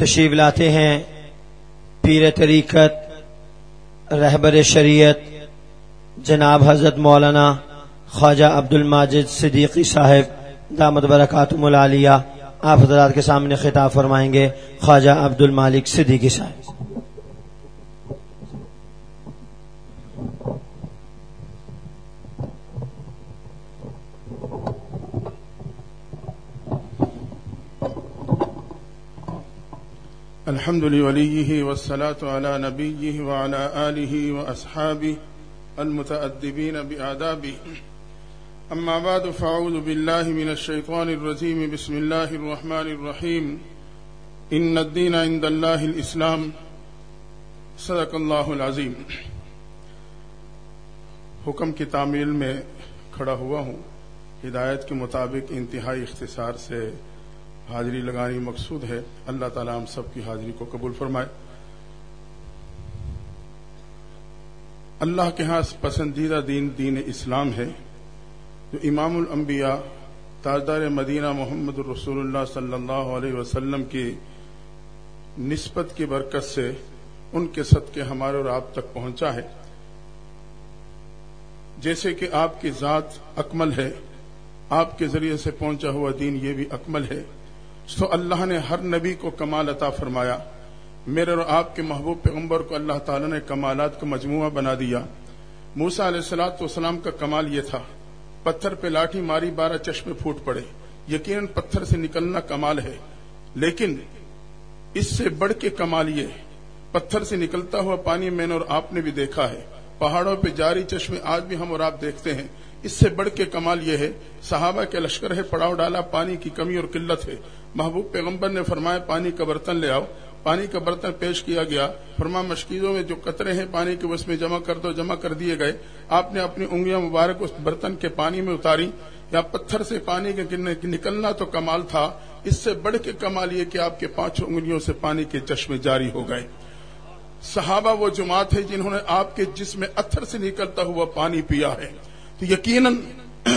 تشریف لاتے ہیں۔ پیر طریقت، رہبر شریعت، جناب حضرت مولانا خواجہ عبد الماجد صدیقی صاحب، دامت برکاتم العالیہ آپ حضرات کے سامنے خطاب فرمائیں گے، خواجہ عبد المالک صدیقی صاحب۔ الحمد لوليه والصلاة على نبيه وعلى آله وأصحابه المتأدبين بآدابه. أما بعد، فأعوذ بالله من الشيطان الرجيم. بسم الله الرحمن الرحيم. إن الدين عند الله الإسلام. صدق الله العظيم. حکم کی تعمیل میں کھڑا ہوا ہوں. ہدایت کے مطابق انتہائی اختصار سے حاضری لگانی مقصود ہے۔ اللہ تعالی ہم سب کی حاضری کو قبول فرمائے۔ اللہ کے ہاں پسندیدہ دین دین اسلام ہے۔ جو امام الانبیاء، تاجدار مدینہ محمد الرسول اللہ صلی اللہ علیہ وسلم کی نسبت کی برکت سے ان کے صدقے ہمارے اور آپ تک پہنچا ہے۔ جیسے کہ آپ کی ذات اکمل ہے، آپ کے ذریعے سے پہنچا ہوا دین یہ بھی اکمل ہے۔ تو اللہ نے ہر نبی کو کمال عطا فرمایا۔ میرے اور آپ کے محبوب پیغمبر کو اللہ تعالی نے کمالات کا مجموعہ بنا دیا۔ موسا علیہ السلاۃ والسلام کا کمال یہ تھا، پتھر پہ لاٹھی ماری بارہ چشمے پھوٹ پڑے۔ یقیناً پتھر سے نکلنا کمال ہے، لیکن اس سے بڑھ کے کمال یہ پتھر سے نکلتا ہوا پانی میں نے اور آپ نے بھی دیکھا ہے۔ پہاڑوں پہ جاری چشمے آج بھی ہم اور آپ دیکھتے ہیں۔ اس سے بڑھ کے کمال یہ ہے، صحابہ کے لشکر ہے، پڑاؤ ڈالا، پانی کی کمی اور قلت ہے۔ محبوب پیغمبر نے فرمایا، پانی کا برتن لے آؤ۔ پانی کا برتن پیش کیا گیا۔ فرما مشکیزوں میں جو قطرے ہیں، پانی کے اس میں جمع کر دو، جمع کر دیے گئے۔ آپ نے اپنی انگلیاں مبارک اس برتن کے پانی میں اتاری۔ یا پتھر سے پانی کے نکلنا تو کمال تھا۔ اس سے بڑھ کے کمال یہ کہ آپ کے پانچوں انگلیوں سے پانی کے چشمے جاری ہو گئے۔ صحابہ وہ جماعت ہے جنہوں نے آپ کے جسم اتھر سے نکلتا ہوا پانی پیا ہے۔ تو یقیناً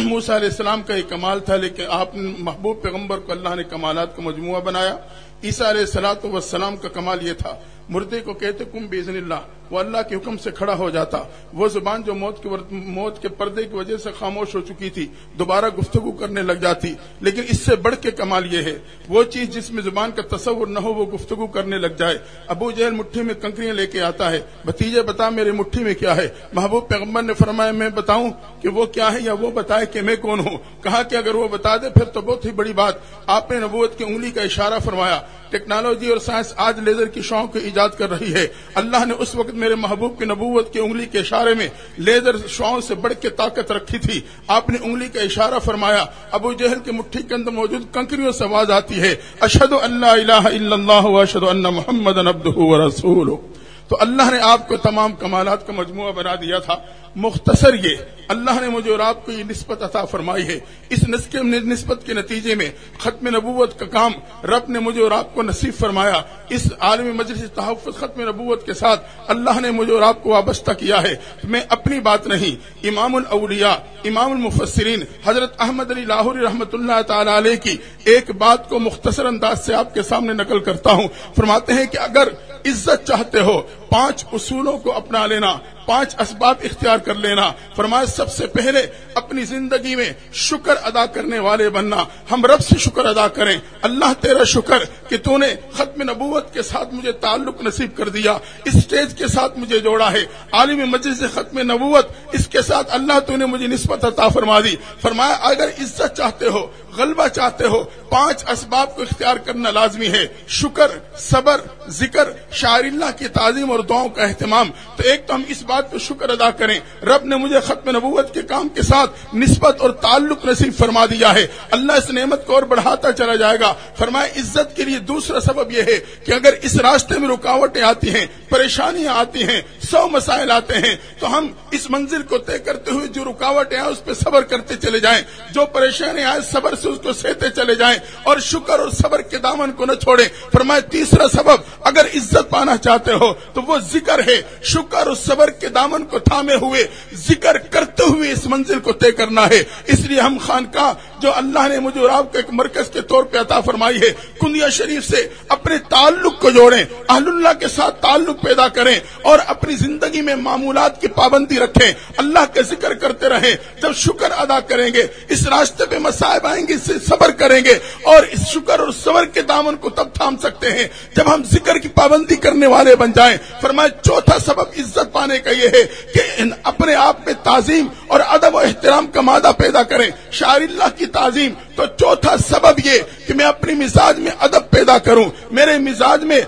موسیٰ علیہ السلام کا یہ کمال تھا لیکن آپ نے محبوب پیغمبر کو اللہ نے کمالات کا مجموعہ بنایا عیسیٰ علیہ السلاۃ والسلام کا کمال یہ تھا، مردے کو کہتے، کم بیزن اللہ، وہ اللہ کے حکم سے کھڑا ہو جاتا۔ وہ زبان جو موت کے موت کے پردے کی وجہ سے خاموش ہو چکی تھی، دوبارہ گفتگو کرنے لگ جاتی۔ لیکن اس سے بڑھ کے کمال یہ ہے، وہ چیز جس میں زبان کا تصور نہ ہو، وہ گفتگو کرنے لگ جائے۔ ابو جہل مٹھی میں کنکریاں لے کے آتا ہے بتیجے بتا میرے مٹھی میں کیا ہے؟ محبوب پیغمبر نے فرمایا، میں بتاؤں کہ وہ کیا ہے یا وہ بتائے کہ میں کون ہوں؟ کہا کہ اگر وہ بتا دے، پھر تو بہت ہی بڑی بات۔ آپ نے نبوت کی انگلی کا اشارہ فرمایا۔ ٹیکنالوجی اور سائنس آج لیزر کی شوق کی ایجاد کر رہی ہے۔ اللہ نے اس وقت میرے محبوب کی نبوت کی انگلی کے اشارے میں لیزر شوق سے بڑھ کے طاقت رکھی تھی۔ آپ نے انگلی کا اشارہ فرمایا، ابو جہل کی مٹھی کے اندر موجود کنکریوں سے آواز آتی ہے۔ اشد اللہ الہ الا اللہ اشد اللہ محمد رسول تو اللہ نے آپ کو تمام کمالات کا مجموعہ بنا دیا تھا۔ مختصر یہ، اللہ نے مجھے اور آپ کو یہ نسبت عطا فرمائی ہے۔ اس نسبت کے نتیجے میں ختم نبوت کا کام رب نے مجھے اور آپ کو نصیب فرمایا۔ اس عالمی مجلس تحفظ ختم نبوت کے ساتھ اللہ نے مجھے اور آپ کو وابستہ کیا ہے۔ میں اپنی بات نہیں، امام الاولیاء، امام المفسرین، حضرت احمد علی لاہوری رحمۃ اللہ تعالی علیہ کی ایک بات کو مختصر انداز سے آپ کے سامنے نقل کرتا ہوں۔ فرماتے ہیں کہ اگر عزت چاہتے ہو، پانچ اصولوں کو اپنا لینا، پانچ اسباب اختیار کر لینا۔ فرمایا، سب سے پہلے اپنی زندگی میں شکر ادا کرنے والے بننا۔ ہم رب سے شکر ادا کریں۔ اللہ تیرا شکر کہ تو نے ختم نبوت کے ساتھ مجھے تعلق نصیب کر دیا۔ اسٹیج کے ساتھ مجھے جوڑا ہے۔ عالم مجلس سے ختم نبوت، اس کے ساتھ اللہ تو نے مجھے نسبت عطا فرما دی۔ فرمایا، اگر عزت چاہتے ہو غلبہ چاہتے ہو، پانچ اسباب کو اختیار کرنا لازمی ہے۔ شکر، صبر، ذکر شاعر اللہ کی تعظیم اور دعاؤں کا اہتمام۔ تو ایک تو ہم اس بات پہ شکر ادا کریں۔ رب نے مجھے ختم نبوت کے کام کے ساتھ نسبت اور تعلق نصیب فرما دیا ہے۔ اللہ اس نعمت کو اور بڑھاتا چلا جائے گا۔ فرمائے عزت کے لیے دوسرا سبب یہ ہے کہ اگر اس راستے میں رکاوٹیں آتی ہیں، پریشانیاں آتی ہیں، سو مسائل آتے ہیں، تو ہم اس منزل کو طے کرتے ہوئے جو رکاوٹیں آئے اس پہ صبر کرتے چلے جائیں۔ جو پریشانی آئے صبر سے اس کو سہتے چلے جائیں اور شکر اور صبر کے دامن کو نہ چھوڑیں۔ فرمائے تیسرا سبب، اگر عزت پانا چاہتے ہو تو وہ ذکر ہے۔ شکر اور صبر کے دامن کو تھامے ہوئے ذکر کرتے منزل کو طے کرنا ہے۔ اس لیے ہم خانقاہ جو اللہ نے مجھے اور آپ کو ایک مرکز کے طور پہ عطا فرمائی ہے، کنیا شریف سے اپنے تعلق کو جوڑیں، اہل اللہ کے ساتھ تعلق پیدا کریں اور اپنی زندگی میں معمولات کی پابندی رکھیں۔ اللہ کے ذکر کرتے رہیں، جب شکر ادا کریں گے، اس راستے پہ مسائب آئیں گے، اس سے صبر کریں گے اور اس شکر اور صبر کے دامن کو تب تھام سکتے ہیں جب ہم ذکر کی پابندی کرنے والے بن جائیں۔ فرمائے چوتھا سبب عزت پانے کا یہ ہے کہ اپنے آپ میں تعظیم اور ادب و احترام کا مادہ پیدا کریں شاعر اللہ کی تعظیم۔ تو چوتھا سبب یہ کہ میں اپنی مزاج میں ادب پیدا کروں۔ میرے مزاج میں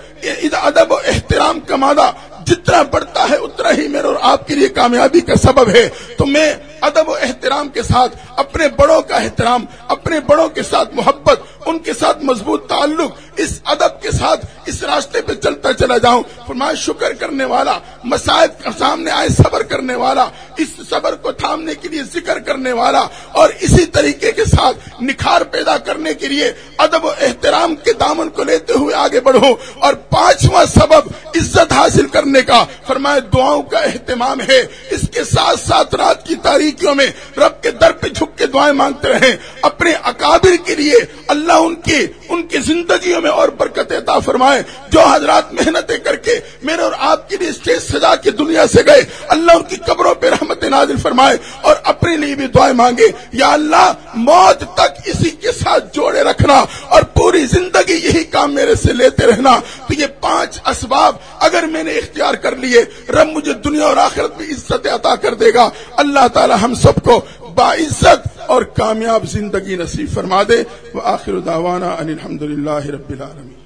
ادب و احترام کا مادہ جتنا بڑھتا ہے، اتنا ہی میرے اور آپ کے لیے کامیابی کا سبب ہے۔ تو میں ادب و احترام کے ساتھ اپنے بڑوں کا احترام، اپنے بڑوں کے ساتھ محبت، ان کے ساتھ مضبوط تعلق راستے پہ چلتا چلا جاؤں۔ فرمایا، شکر کرنے والا مسائب سامنے آئے، صبر کرنے والا، اس صبر کو تھامنے کے لیے ذکر کرنے والا اور اسی طریقے کے ساتھ نکھار پیدا کرنے کے لیے ادب و احترام کے دامن کو لیتے ہوئے آگے بڑھو اور پانچواں سبب عزت حاصل کرنے کا۔ فرمایا، دعاؤں کا اہتمام ہے۔ اس کے ساتھ ساتھ رات کی تاریخیوں میں رب کے در پہ جھک کے دعائیں مانگتے رہیں۔ اپنے اکابر کے لیے اللہ ان کی ان کی زندگیوں میں اور برکت عطا فرمائے۔ جو حضرات محنتیں کر کے میرے اور آپ کے لیے اسٹیج سجا کے دنیا سے گئے، اللہ ان کی قبروں پہ رحمت نازل فرمائے اور اپنے لیے بھی دعائیں مانگے۔ یا اللہ، موت تک اسی کے ساتھ جوڑے رکھنا اور پوری زندگی یہی کام میرے سے لیتے رہنا۔ تو یہ پانچ اسباب اگر میں نے اختیار کر لیے، رب مجھے دنیا اور آخرت میں عزت عطا کر دے گا۔ اللہ تعالی ہم سب کو باعزت اور کامیاب زندگی نصیب فرما دے۔ وہ آخر داوانا الحمد للہ رب العالمین۔